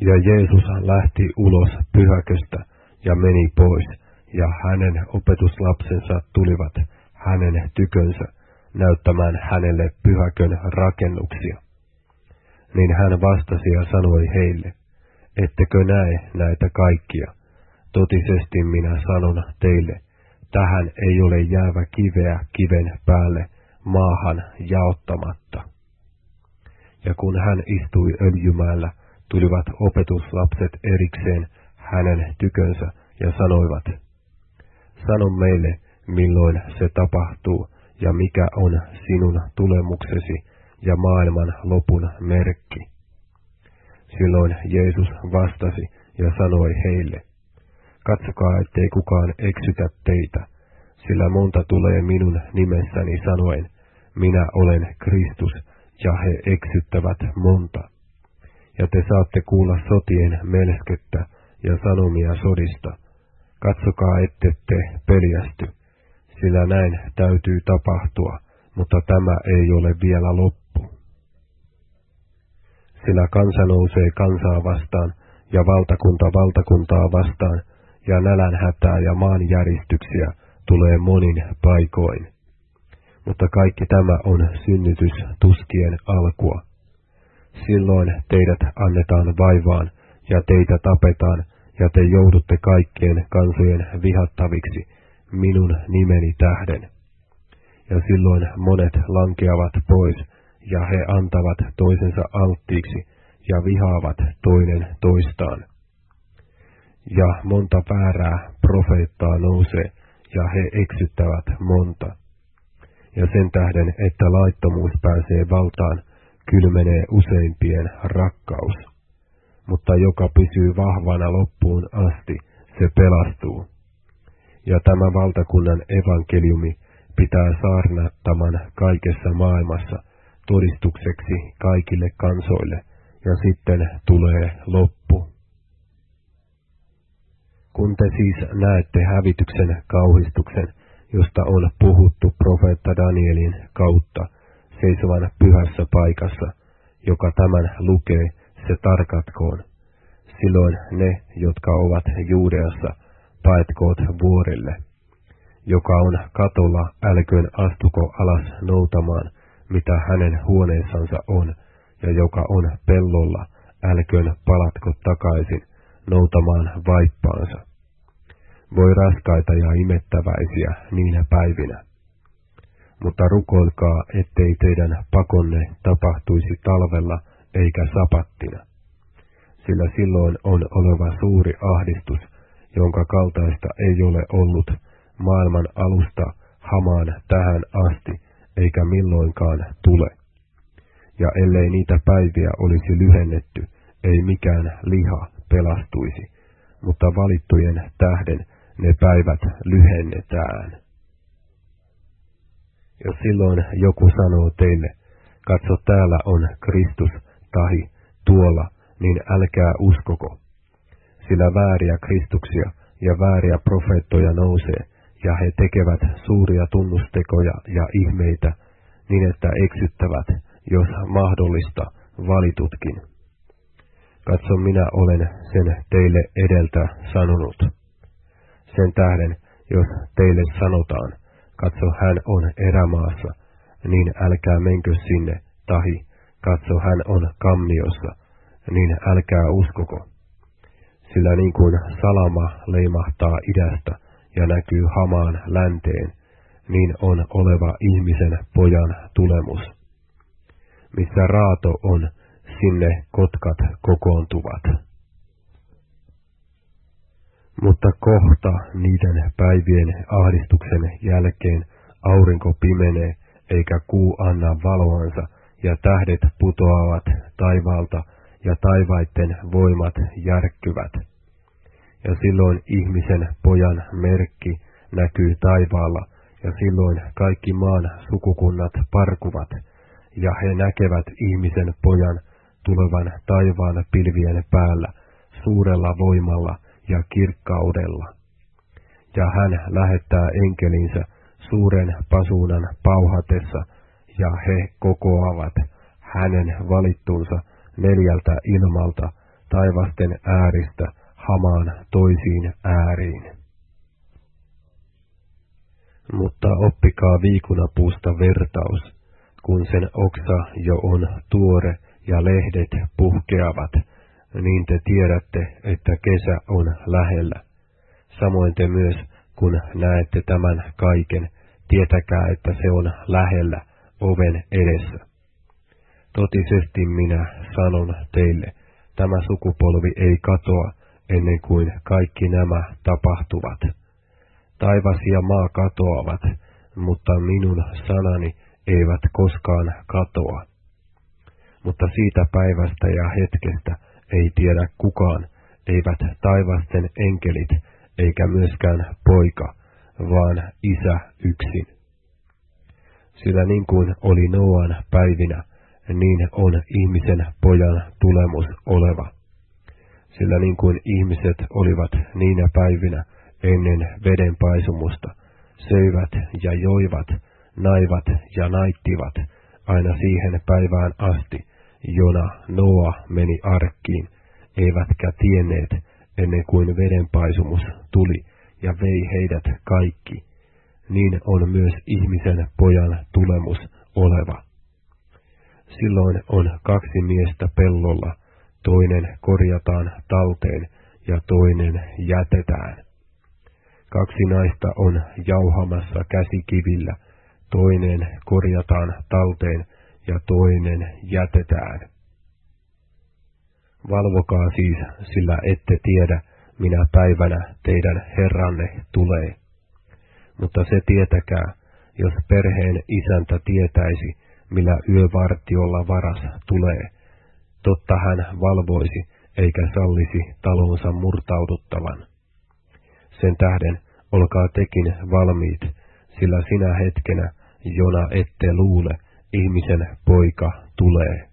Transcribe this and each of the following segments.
Ja Jeesus lähti ulos pyhäköstä ja meni pois, ja hänen opetuslapsensa tulivat hänen tykönsä näyttämään hänelle pyhäkön rakennuksia. Niin hän vastasi ja sanoi heille, ettekö näe näitä kaikkia? Totisesti minä sanon teille, tähän ei ole jäävä kiveä kiven päälle maahan jaottamatta. Ja kun hän istui öljymäellä, tulivat opetuslapset erikseen hänen tykönsä ja sanoivat, Sano meille, milloin se tapahtuu, ja mikä on sinun tulemuksesi ja maailman lopun merkki. Silloin Jeesus vastasi ja sanoi heille, Katsokaa, ettei kukaan eksytä teitä, sillä monta tulee minun nimessäni sanoen, minä olen Kristus, ja he eksyttävät monta. Ja te saatte kuulla sotien melskettä ja sanomia sodista. Katsokaa, ette te peljästy, sillä näin täytyy tapahtua, mutta tämä ei ole vielä loppu. Sillä kansa nousee kansaa vastaan, ja valtakunta valtakuntaa vastaan, ja nälänhätää ja maanjäristyksiä tulee monin paikoin. Mutta kaikki tämä on synnytys tuskien alkua. Silloin teidät annetaan vaivaan, ja teitä tapetaan, ja te joudutte kaikkien kansojen vihattaviksi minun nimeni tähden. Ja silloin monet lankeavat pois, ja he antavat toisensa alttiiksi, ja vihaavat toinen toistaan. Ja monta väärää profeettaa nousee, ja he eksyttävät monta. Ja sen tähden, että laittomuus pääsee valtaan, kylmenee useimpien rakkaus mutta joka pysyy vahvana loppuun asti, se pelastuu. Ja tämä valtakunnan evankeliumi pitää saarnattaman kaikessa maailmassa todistukseksi kaikille kansoille, ja sitten tulee loppu. Kun te siis näette hävityksen kauhistuksen, josta on puhuttu profeetta Danielin kautta, seisovan pyhässä paikassa, joka tämän lukee, se tarkatkoon. Silloin ne, jotka ovat Juudeassa, paetkoot vuorille. Joka on katolla, älköön astuko alas noutamaan, mitä hänen huoneessansa on, ja joka on pellolla, älköön palatko takaisin, noutamaan vaippaansa. Voi raskaita ja imettäväisiä niinä päivinä. Mutta rukoilkaa, ettei teidän pakonne tapahtuisi talvella, eikä sapattina. Sillä silloin on oleva suuri ahdistus, jonka kaltaista ei ole ollut maailman alusta hamaan tähän asti, eikä milloinkaan tule. Ja ellei niitä päiviä olisi lyhennetty, ei mikään liha pelastuisi, mutta valittujen tähden ne päivät lyhennetään. Jos silloin joku sanoo teille, katso täällä on Kristus, tahi tuolla, niin älkää uskoko. Sillä vääriä Kristuksia ja vääriä profeettoja nousee, ja he tekevät suuria tunnustekoja ja ihmeitä, niin että eksyttävät, jos mahdollista, valitutkin. Katso, minä olen sen teille edeltä sanonut. Sen tähden, jos teille sanotaan, katso, hän on erämaassa, niin älkää menkö sinne, tahi katso hän on kammiossa, niin älkää uskoko. Sillä niin kuin salama leimahtaa idästä ja näkyy hamaan länteen, niin on oleva ihmisen pojan tulemus. Missä raato on, sinne kotkat kokoontuvat. Mutta kohta niiden päivien ahdistuksen jälkeen aurinko pimenee, eikä kuu anna valoansa, ja tähdet putoavat taivaalta, ja taivaitten voimat järkkyvät. Ja silloin ihmisen pojan merkki näkyy taivaalla, ja silloin kaikki maan sukukunnat parkuvat, ja he näkevät ihmisen pojan tulevan taivaan pilvien päällä suurella voimalla ja kirkkaudella. Ja hän lähettää enkelinsä suuren pasuunan pauhatessa, ja he kokoavat hänen valittunsa neljältä ilmalta, taivasten ääristä hamaan toisiin ääriin. Mutta oppikaa viikunapuusta vertaus, kun sen oksa jo on tuore ja lehdet puhkeavat, niin te tiedätte, että kesä on lähellä. Samoin te myös, kun näette tämän kaiken, tietäkää, että se on lähellä, oven edessä. Totisesti minä sanon teille, tämä sukupolvi ei katoa ennen kuin kaikki nämä tapahtuvat. Taivas ja maa katoavat, mutta minun sanani eivät koskaan katoa. Mutta siitä päivästä ja hetkestä ei tiedä kukaan, eivät taivasten enkelit, eikä myöskään poika, vaan isä yksin. Sillä niin kuin oli Noan päivinä, niin on ihmisen pojan tulemus oleva. Sillä niin kuin ihmiset olivat niinä päivinä ennen vedenpaisumusta, söivät ja joivat, naivat ja naittivat, aina siihen päivään asti, jona Noa meni arkkiin, eivätkä tienneet, ennen kuin vedenpaisumus tuli ja vei heidät kaikki, niin on myös ihmisen pojan tulemus oleva. Silloin on kaksi miestä pellolla, toinen korjataan talteen ja toinen jätetään. Kaksi naista on jauhamassa käsikivillä, toinen korjataan talteen ja toinen jätetään. Valvokaa siis, sillä ette tiedä, minä päivänä teidän Herranne tulee. Mutta se tietäkää, jos perheen isäntä tietäisi, millä yövartiolla varas tulee, totta hän valvoisi, eikä sallisi talonsa murtauduttavan. Sen tähden olkaa tekin valmiit, sillä sinä hetkenä, jona ette luule, ihmisen poika tulee.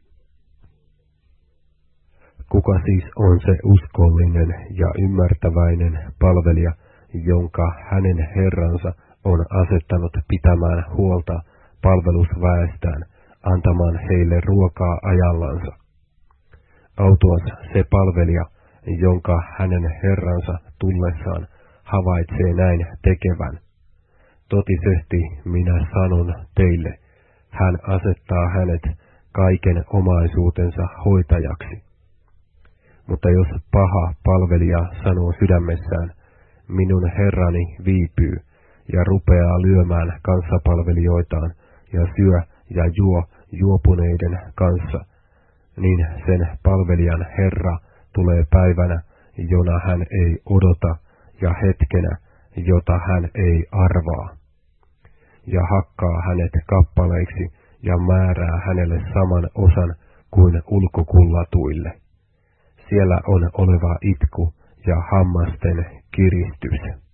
Kuka siis on se uskollinen ja ymmärtäväinen palvelija, jonka hänen herransa on asettanut pitämään huolta palvelusväestään, antamaan heille ruokaa ajallansa? Autuas se palvelija, jonka hänen herransa tullessaan havaitsee näin tekevän. Totisesti minä sanon teille, hän asettaa hänet kaiken omaisuutensa hoitajaksi. Mutta jos paha palvelija sanoo sydämessään, minun herrani viipyy, ja rupeaa lyömään kanssapalvelijoitaan, ja syö ja juo juopuneiden kanssa, niin sen palvelijan herra tulee päivänä, jona hän ei odota, ja hetkenä, jota hän ei arvaa. Ja hakkaa hänet kappaleiksi ja määrää hänelle saman osan kuin ulkokullatuille siellä on oleva itku ja hammasten kiristys.